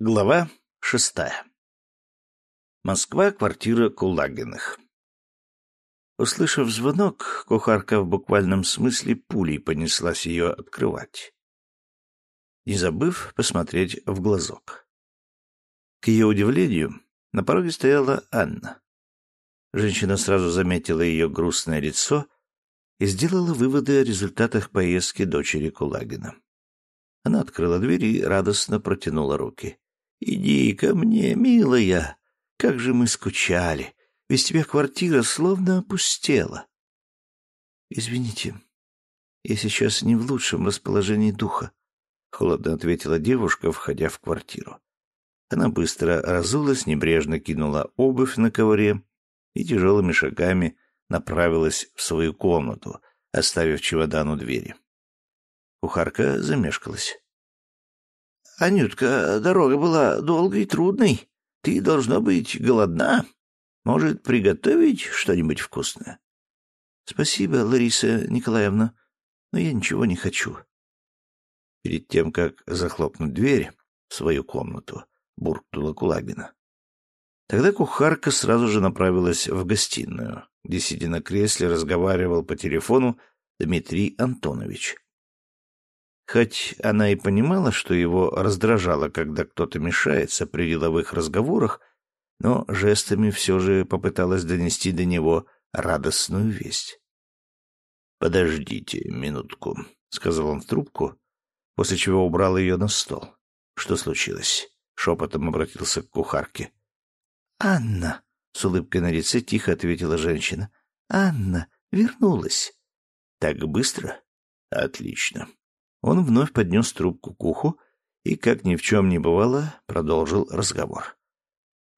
Глава шестая. Москва, квартира Кулагиных. Услышав звонок, кухарка в буквальном смысле пулей понеслась ее открывать, не забыв посмотреть в глазок. К ее удивлению, на пороге стояла Анна. Женщина сразу заметила ее грустное лицо и сделала выводы о результатах поездки дочери Кулагина. Она открыла дверь и радостно протянула руки. Иди ко мне, милая. Как же мы скучали. Без тебя квартира словно опустела. Извините, я сейчас не в лучшем расположении духа, холодно ответила девушка, входя в квартиру. Она быстро разулась, небрежно кинула обувь на ковре и тяжелыми шагами направилась в свою комнату, оставив чемодан у двери. Кухарка замешкалась. Анютка, дорога была долгой и трудной. Ты должна быть голодна. Может, приготовить что-нибудь вкусное? Спасибо, Лариса Николаевна, но я ничего не хочу. Перед тем, как захлопнуть дверь в свою комнату, буркнула Кулагина. Тогда кухарка сразу же направилась в гостиную, где, сидя на кресле, разговаривал по телефону Дмитрий Антонович. Хоть она и понимала, что его раздражало, когда кто-то мешается при деловых разговорах, но жестами все же попыталась донести до него радостную весть. «Подождите минутку», — сказал он в трубку, после чего убрал ее на стол. «Что случилось?» — шепотом обратился к кухарке. «Анна», — с улыбкой на лице тихо ответила женщина. «Анна вернулась». «Так быстро?» «Отлично. Он вновь поднес трубку к уху и, как ни в чем не бывало, продолжил разговор.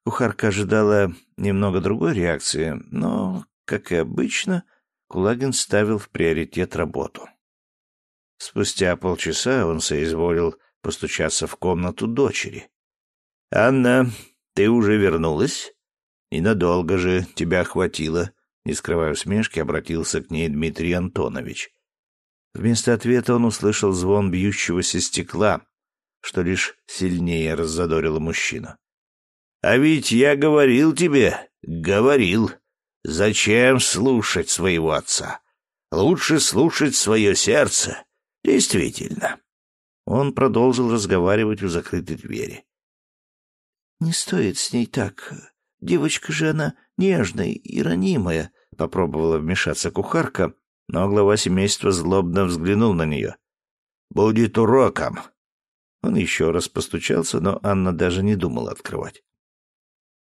Кухарка ожидала немного другой реакции, но, как и обычно, Кулагин ставил в приоритет работу. Спустя полчаса он соизволил постучаться в комнату дочери. «Анна, ты уже вернулась? Ненадолго же тебя хватило», — не скрывая усмешки, обратился к ней Дмитрий Антонович. Вместо ответа он услышал звон бьющегося стекла, что лишь сильнее раззадорило мужчину. «А ведь я говорил тебе, говорил, зачем слушать своего отца? Лучше слушать свое сердце. Действительно». Он продолжил разговаривать у закрытой двери. «Не стоит с ней так. Девочка же она нежная и ранимая», — попробовала вмешаться кухарка, но глава семейства злобно взглянул на нее. «Будет уроком!» Он еще раз постучался, но Анна даже не думала открывать.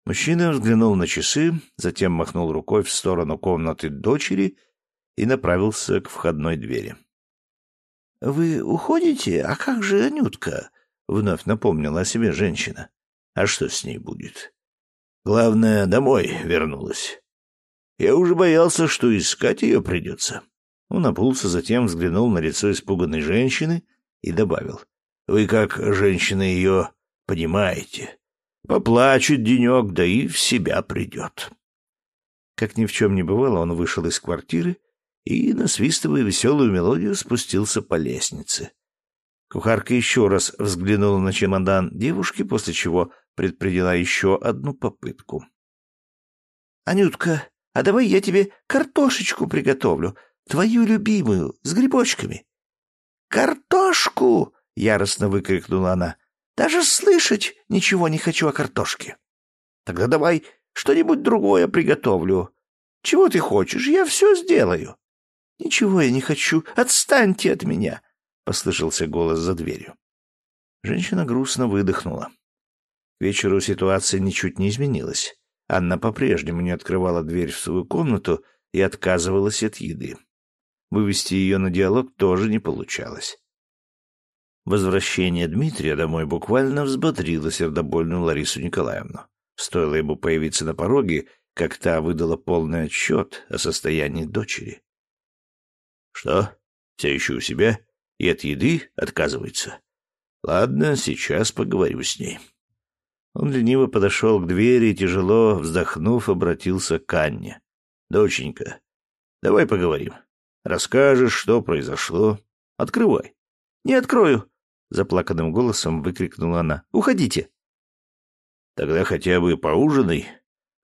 Мужчина взглянул на часы, затем махнул рукой в сторону комнаты дочери и направился к входной двери. — Вы уходите? А как же Анютка? — вновь напомнила о себе женщина. — А что с ней будет? — Главное, домой вернулась. Я уже боялся, что искать ее придется. Он обулся, затем взглянул на лицо испуганной женщины и добавил. — Вы, как женщина, ее понимаете. Поплачет денек, да и в себя придет. Как ни в чем не бывало, он вышел из квартиры и, насвистывая веселую мелодию, спустился по лестнице. Кухарка еще раз взглянула на чемодан девушки, после чего предприняла еще одну попытку. — Анютка, а давай я тебе картошечку приготовлю, твою любимую, с грибочками. «Картошку!» — яростно выкрикнула она. «Даже слышать ничего не хочу о картошке. Тогда давай что-нибудь другое приготовлю. Чего ты хочешь? Я все сделаю». «Ничего я не хочу. Отстаньте от меня!» — послышался голос за дверью. Женщина грустно выдохнула. К вечеру ситуация ничуть не изменилась. Анна по-прежнему не открывала дверь в свою комнату и отказывалась от еды. Вывести ее на диалог тоже не получалось. Возвращение Дмитрия домой буквально взбодрило сердобольную Ларису Николаевну. Стоило ему появиться на пороге, как та выдала полный отчет о состоянии дочери. — Что, все еще у себя? И от еды отказывается? Ладно, сейчас поговорю с ней. Он лениво подошел к двери и, тяжело вздохнув, обратился к Анне. — Доченька, давай поговорим. Расскажешь, что произошло. Открывай. — Не открою! — заплаканным голосом выкрикнула она. — Уходите! Тогда хотя бы поужинай.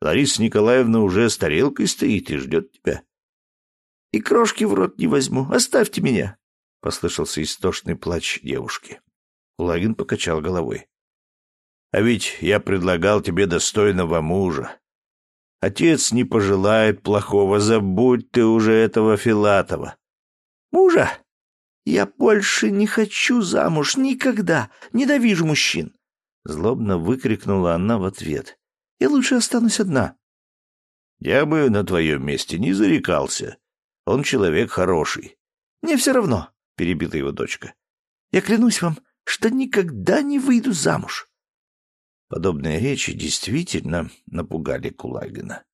Лариса Николаевна уже с тарелкой стоит и ждет тебя. — И крошки в рот не возьму. Оставьте меня. — послышался истошный плач девушки. Лагин покачал головой. — А ведь я предлагал тебе достойного мужа. Отец не пожелает плохого, забудь ты уже этого Филатова. — Мужа? Я больше не хочу замуж никогда. Ненавижу мужчин. Злобно выкрикнула она в ответ. Я лучше останусь одна. Я бы на твоем месте не зарекался. Он человек хороший. Мне все равно, перебила его дочка. Я клянусь вам, что никогда не выйду замуж. Подобные речи действительно напугали Кулагина.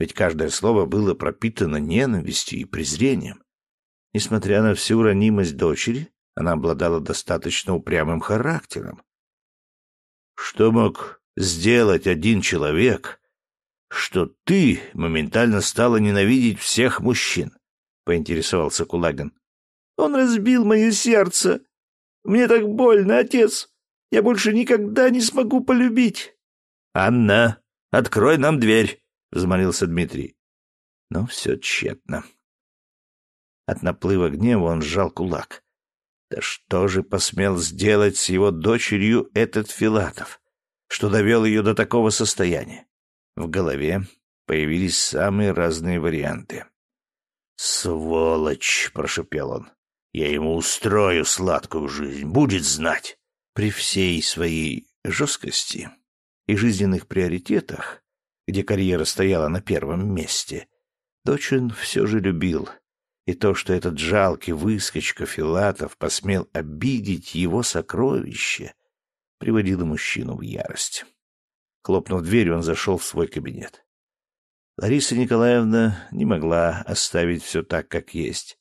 Ведь каждое слово было пропитано ненавистью и презрением. Несмотря на всю ранимость дочери, она обладала достаточно упрямым характером. Что мог сделать один человек, что ты моментально стала ненавидеть всех мужчин? — поинтересовался Кулагин. — Он разбил мое сердце. Мне так больно, отец. Я больше никогда не смогу полюбить. — Анна, открой нам дверь, — взмолился Дмитрий. Но все тщетно. От наплыва гнева он сжал кулак. Да что же посмел сделать с его дочерью этот Филатов, что довел ее до такого состояния? В голове появились самые разные варианты. «Сволочь!» — прошепел он. «Я ему устрою сладкую жизнь, будет знать!» При всей своей жесткости и жизненных приоритетах, где карьера стояла на первом месте, Дочин все же любил — и то, что этот жалкий выскочка Филатов посмел обидеть его сокровище, приводило мужчину в ярость. Хлопнув дверью, он зашел в свой кабинет. Лариса Николаевна не могла оставить все так, как есть.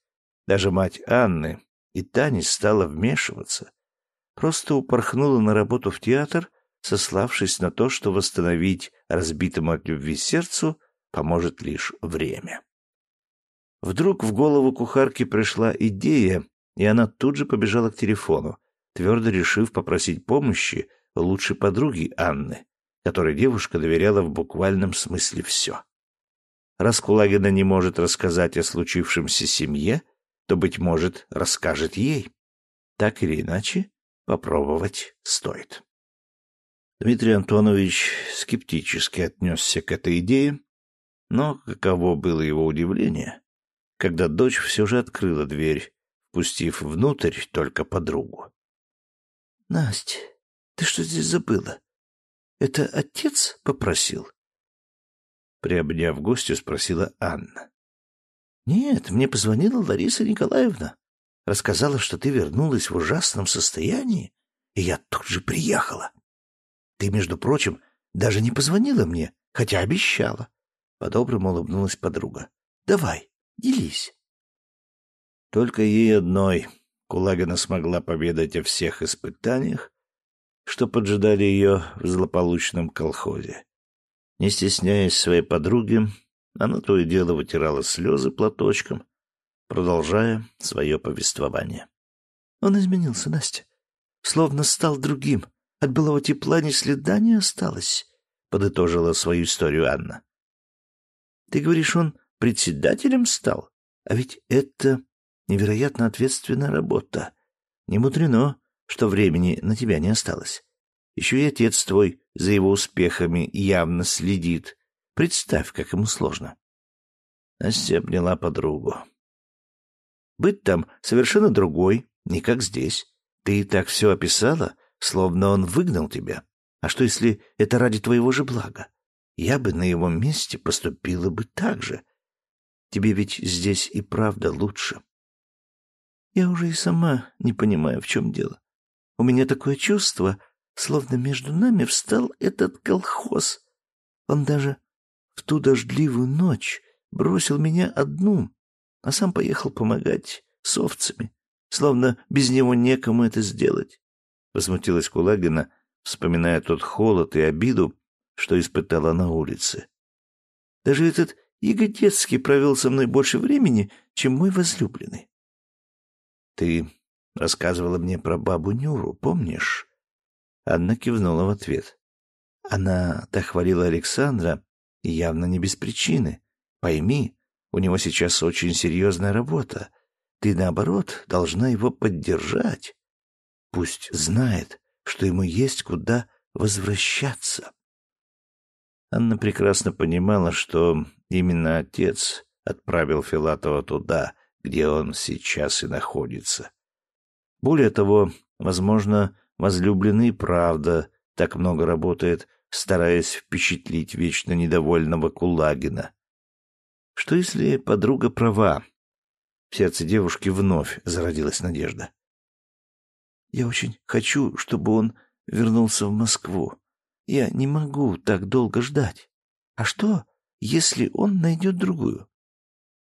Даже мать Анны и Тани стала вмешиваться. Просто упорхнула на работу в театр, сославшись на то, что восстановить разбитому от любви сердцу поможет лишь время. Вдруг в голову кухарки пришла идея, и она тут же побежала к телефону, твердо решив попросить помощи лучшей подруги Анны, которой девушка доверяла в буквальном смысле все. Раз Кулагина не может рассказать о случившемся семье, то, быть может, расскажет ей. Так или иначе, попробовать стоит. Дмитрий Антонович скептически отнесся к этой идее, но каково было его удивление, когда дочь все же открыла дверь, пустив внутрь только подругу. — Настя, ты что здесь забыла? Это отец попросил? Приобняв гостю, спросила Анна. — Нет, мне позвонила Лариса Николаевна. Рассказала, что ты вернулась в ужасном состоянии, и я тут же приехала. Ты, между прочим, даже не позвонила мне, хотя обещала. По-доброму улыбнулась подруга. — Давай, Делись. Только ей одной Кулагина смогла поведать о всех испытаниях, что поджидали ее в злополучном колхозе. Не стесняясь своей подруги, она то и дело вытирала слезы платочком, продолжая свое повествование. Он изменился, Настя. Словно стал другим. От былого тепла ни следа не осталось, — подытожила свою историю Анна. — Ты говоришь, он председателем стал. А ведь это невероятно ответственная работа. Не мудрено, что времени на тебя не осталось. Еще и отец твой за его успехами явно следит. Представь, как ему сложно. Настя обняла подругу. Быть там совершенно другой, не как здесь. Ты и так все описала, словно он выгнал тебя. А что, если это ради твоего же блага? Я бы на его месте поступила бы так же. Тебе ведь здесь и правда лучше. Я уже и сама не понимаю, в чем дело. У меня такое чувство, словно между нами встал этот колхоз. Он даже в ту дождливую ночь бросил меня одну, а сам поехал помогать с овцами, словно без него некому это сделать. Возмутилась Кулагина, вспоминая тот холод и обиду, что испытала на улице. Даже этот Ягодецкий провел со мной больше времени, чем мой возлюбленный. Ты рассказывала мне про бабу Нюру, помнишь? Анна кивнула в ответ. Она так хвалила Александра, явно не без причины. Пойми, у него сейчас очень серьезная работа. Ты, наоборот, должна его поддержать. Пусть знает, что ему есть куда возвращаться. Анна прекрасно понимала, что именно отец отправил Филатова туда, где он сейчас и находится. Более того, возможно, возлюбленный правда так много работает, стараясь впечатлить вечно недовольного Кулагина. Что если подруга права? В сердце девушки вновь зародилась надежда. Я очень хочу, чтобы он вернулся в Москву. Я не могу так долго ждать. А что, если он найдет другую?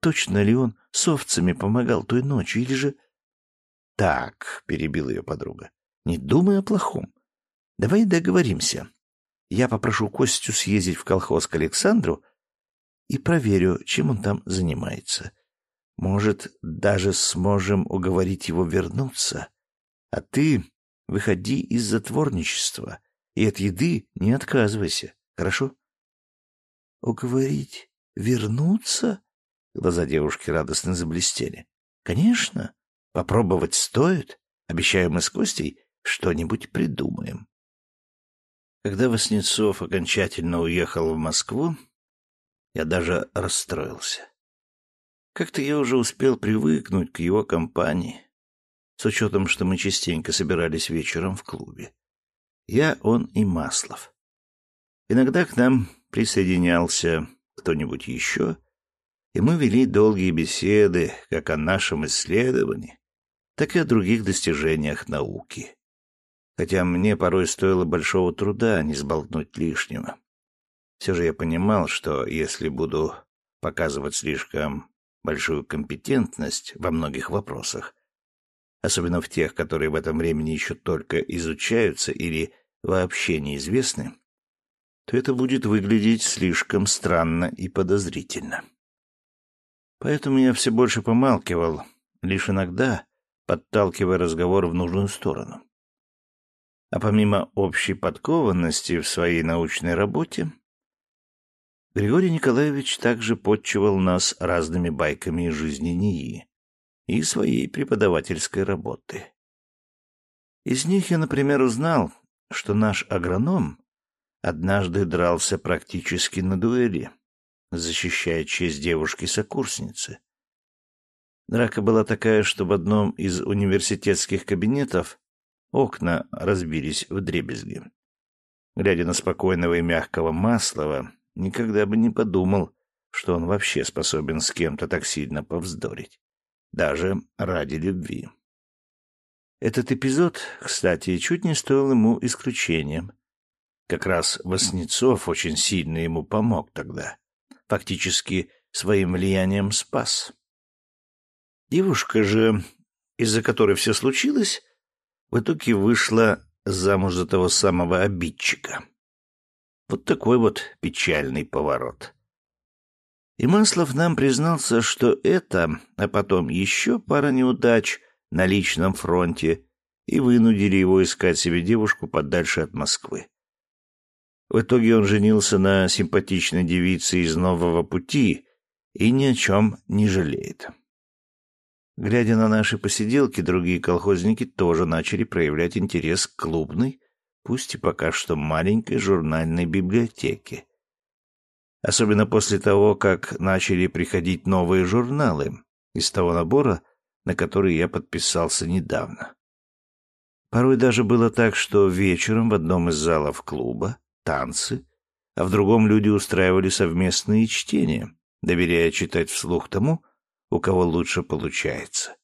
Точно ли он с овцами помогал той ночью, или же... — Так, — перебила ее подруга, — не думай о плохом. Давай договоримся. Я попрошу Костю съездить в колхоз к Александру и проверю, чем он там занимается. Может, даже сможем уговорить его вернуться. А ты выходи из затворничества и от еды не отказывайся, хорошо? Уговорить вернуться? Глаза девушки радостно заблестели. Конечно, попробовать стоит. Обещаю мы с Костей что-нибудь придумаем. Когда Васнецов окончательно уехал в Москву, я даже расстроился. Как-то я уже успел привыкнуть к его компании, с учетом, что мы частенько собирались вечером в клубе. Я, он и Маслов. Иногда к нам присоединялся кто-нибудь еще, и мы вели долгие беседы как о нашем исследовании, так и о других достижениях науки. Хотя мне порой стоило большого труда не сболтнуть лишнего. Все же я понимал, что если буду показывать слишком большую компетентность во многих вопросах, особенно в тех, которые в этом времени еще только изучаются или вообще неизвестны, то это будет выглядеть слишком странно и подозрительно. Поэтому я все больше помалкивал, лишь иногда подталкивая разговор в нужную сторону. А помимо общей подкованности в своей научной работе, Григорий Николаевич также подчивал нас разными байками из жизни НИИ и своей преподавательской работы. Из них я, например, узнал, что наш агроном однажды дрался практически на дуэли защищая честь девушки-сокурсницы. Драка была такая, что в одном из университетских кабинетов окна разбились в дребезги. Глядя на спокойного и мягкого Маслова, никогда бы не подумал, что он вообще способен с кем-то так сильно повздорить. Даже ради любви. Этот эпизод, кстати, чуть не стоил ему исключением. Как раз Васнецов очень сильно ему помог тогда фактически своим влиянием спас. Девушка же, из-за которой все случилось, в итоге вышла замуж за того самого обидчика. Вот такой вот печальный поворот. И Маслов нам признался, что это, а потом еще пара неудач на личном фронте, и вынудили его искать себе девушку подальше от Москвы. В итоге он женился на симпатичной девице из нового пути и ни о чем не жалеет. Глядя на наши посиделки, другие колхозники тоже начали проявлять интерес к клубной, пусть и пока что маленькой журнальной библиотеке. Особенно после того, как начали приходить новые журналы из того набора, на который я подписался недавно. Порой даже было так, что вечером в одном из залов клуба танцы, а в другом люди устраивали совместные чтения, доверяя читать вслух тому, у кого лучше получается.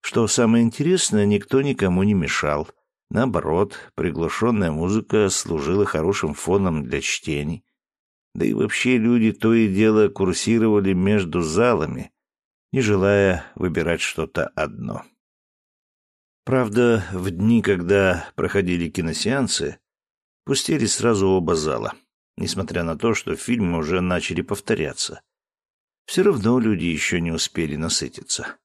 Что самое интересное, никто никому не мешал. Наоборот, приглушенная музыка служила хорошим фоном для чтений. Да и вообще люди то и дело курсировали между залами, не желая выбирать что-то одно. Правда, в дни, когда проходили киносеансы, Пустели сразу оба зала, несмотря на то, что фильмы уже начали повторяться. Все равно люди еще не успели насытиться.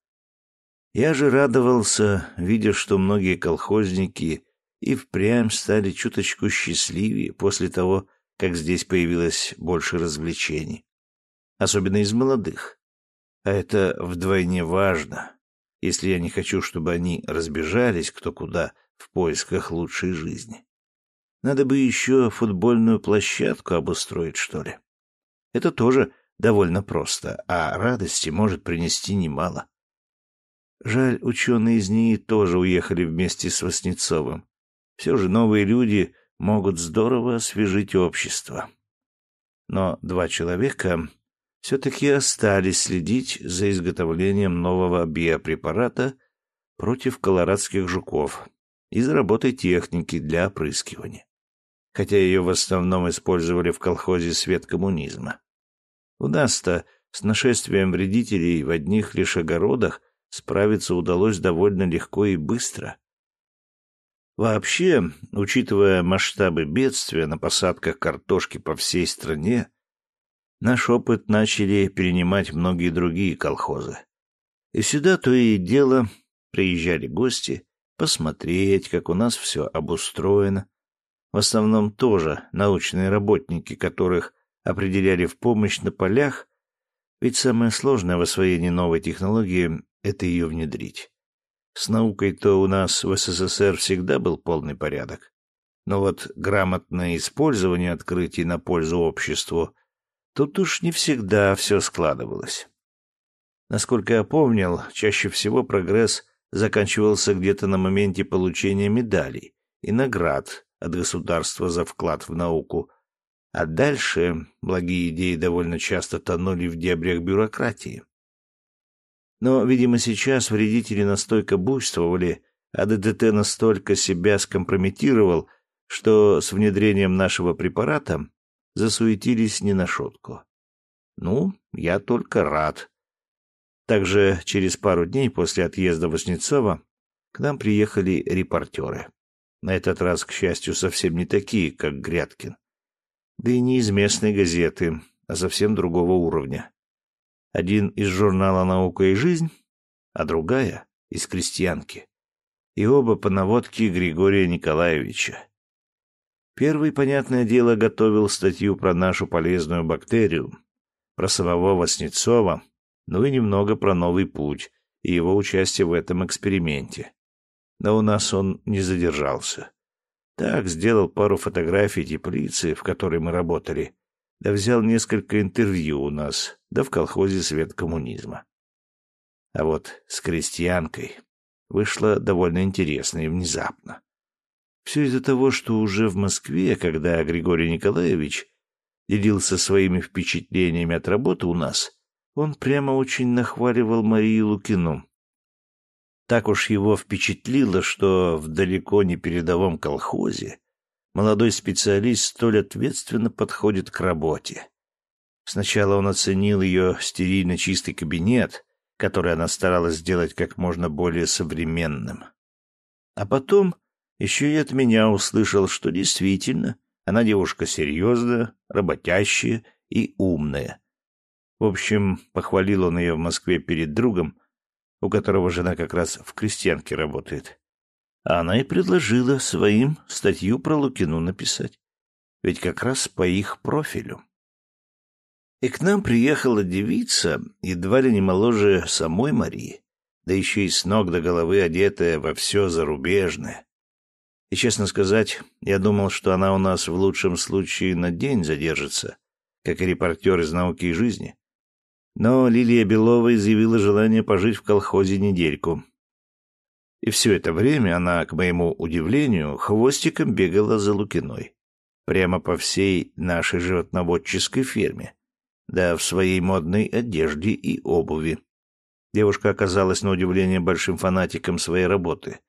Я же радовался, видя, что многие колхозники и впрямь стали чуточку счастливее после того, как здесь появилось больше развлечений. Особенно из молодых. А это вдвойне важно, если я не хочу, чтобы они разбежались кто куда в поисках лучшей жизни. Надо бы еще футбольную площадку обустроить, что ли. Это тоже довольно просто, а радости может принести немало. Жаль, ученые из НИИ тоже уехали вместе с Васнецовым. Все же новые люди могут здорово освежить общество. Но два человека все-таки остались следить за изготовлением нового биопрепарата против колорадских жуков и за работой техники для опрыскивания. Хотя ее в основном использовали в колхозе «Свет коммунизма». У нас-то с нашествием вредителей в одних лишь огородах справиться удалось довольно легко и быстро. Вообще, учитывая масштабы бедствия на посадках картошки по всей стране, наш опыт начали перенимать многие другие колхозы. И сюда то и дело приезжали гости посмотреть, как у нас все обустроено. В основном тоже научные работники, которых определяли в помощь на полях, ведь самое сложное в освоении новой технологии это ее внедрить. С наукой-то у нас в СССР всегда был полный порядок. Но вот грамотное использование открытий на пользу обществу тут уж не всегда все складывалось. Насколько я помнил, чаще всего прогресс заканчивался где-то на моменте получения медалей и наград от государства за вклад в науку, а дальше благие идеи довольно часто тонули в дебрях бюрократии. Но, видимо, сейчас вредители настолько буйствовали, а ДДТ настолько себя скомпрометировал, что с внедрением нашего препарата засуетились не на шутку. Ну, я только рад. Также через пару дней после отъезда Воснецова к нам приехали репортеры. На этот раз, к счастью, совсем не такие, как Грядкин. Да и не из местной газеты, а совсем другого уровня. Один из журнала «Наука и жизнь», а другая — из «Крестьянки». И оба по наводке Григория Николаевича. Первый, понятное дело, готовил статью про нашу полезную бактерию, про самого Васнецова, ну и немного про новый путь и его участие в этом эксперименте. Но у нас он не задержался. Так, сделал пару фотографий теплицы, в которой мы работали, да взял несколько интервью у нас, да в колхозе «Свет коммунизма». А вот с крестьянкой вышло довольно интересно и внезапно. Все из-за того, что уже в Москве, когда Григорий Николаевич делился своими впечатлениями от работы у нас, он прямо очень нахваливал Марию Лукину. Так уж его впечатлило, что в далеко не передовом колхозе молодой специалист столь ответственно подходит к работе. Сначала он оценил ее стерильно чистый кабинет, который она старалась сделать как можно более современным. А потом еще и от меня услышал, что действительно она девушка серьезная, работящая и умная. В общем, похвалил он ее в Москве перед другом, у которого жена как раз в крестьянке работает. А она и предложила своим статью про Лукину написать. Ведь как раз по их профилю. И к нам приехала девица, едва ли не моложе самой Марии, да еще и с ног до головы одетая во все зарубежное. И, честно сказать, я думал, что она у нас в лучшем случае на день задержится, как и репортер из науки и жизни. Но Лилия Белова изъявила желание пожить в колхозе недельку, и все это время она, к моему удивлению, хвостиком бегала за Лукиной. Прямо по всей нашей животноводческой ферме. Да в своей модной одежде и обуви. Девушка оказалась на удивление большим фанатиком своей работы,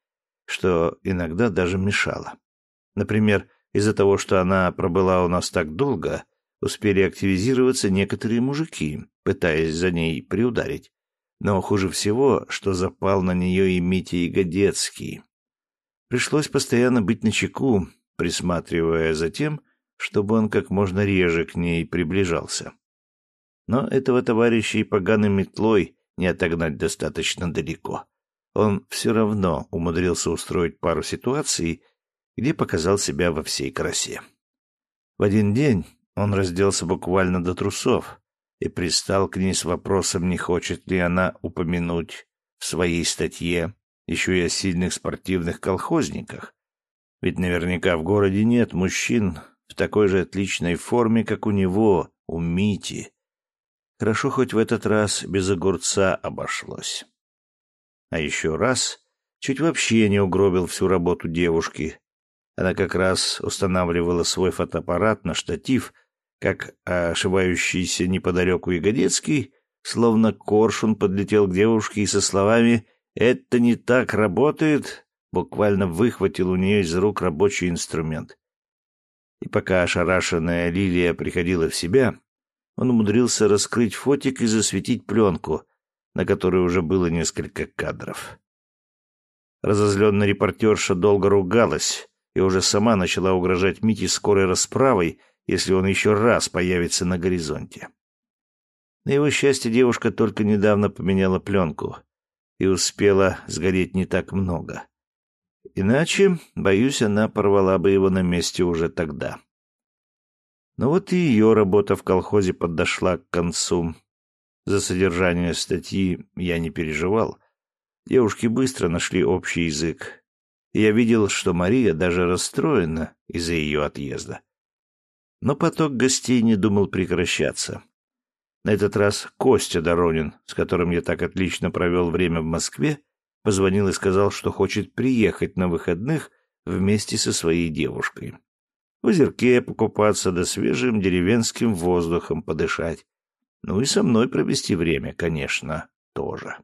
что иногда даже мешало. Например, из-за того, что она пробыла у нас так долго, успели активизироваться некоторые мужики, пытаясь за ней приударить. Но хуже всего, что запал на нее и Митя Ягодецкий. Пришлось постоянно быть начеку, присматривая за тем, чтобы он как можно реже к ней приближался. Но этого товарища и поганой метлой не отогнать достаточно далеко. Он все равно умудрился устроить пару ситуаций, где показал себя во всей красе. В один день он разделся буквально до трусов и пристал к ней с вопросом, не хочет ли она упомянуть в своей статье еще и о сильных спортивных колхозниках. Ведь наверняка в городе нет мужчин в такой же отличной форме, как у него, у Мити. Хорошо хоть в этот раз без огурца обошлось. А еще раз чуть вообще не угробил всю работу девушки. Она как раз устанавливала свой фотоаппарат на штатив, как ошивающийся неподалеку Ягодецкий, словно коршун подлетел к девушке и со словами «Это не так работает» буквально выхватил у нее из рук рабочий инструмент. И пока ошарашенная Лилия приходила в себя, он умудрился раскрыть фотик и засветить пленку, на которой уже было несколько кадров. Разозленная репортерша долго ругалась и уже сама начала угрожать Мите скорой расправой, если он еще раз появится на горизонте. На его счастье девушка только недавно поменяла пленку и успела сгореть не так много. Иначе, боюсь, она порвала бы его на месте уже тогда. Но вот и ее работа в колхозе подошла к концу. За содержание статьи я не переживал. Девушки быстро нашли общий язык. Я видел, что Мария даже расстроена из-за ее отъезда. Но поток гостей не думал прекращаться. На этот раз Костя Доронин, с которым я так отлично провел время в Москве, позвонил и сказал, что хочет приехать на выходных вместе со своей девушкой в озерке покупаться да свежим деревенским воздухом подышать. Ну и со мной провести время, конечно, тоже.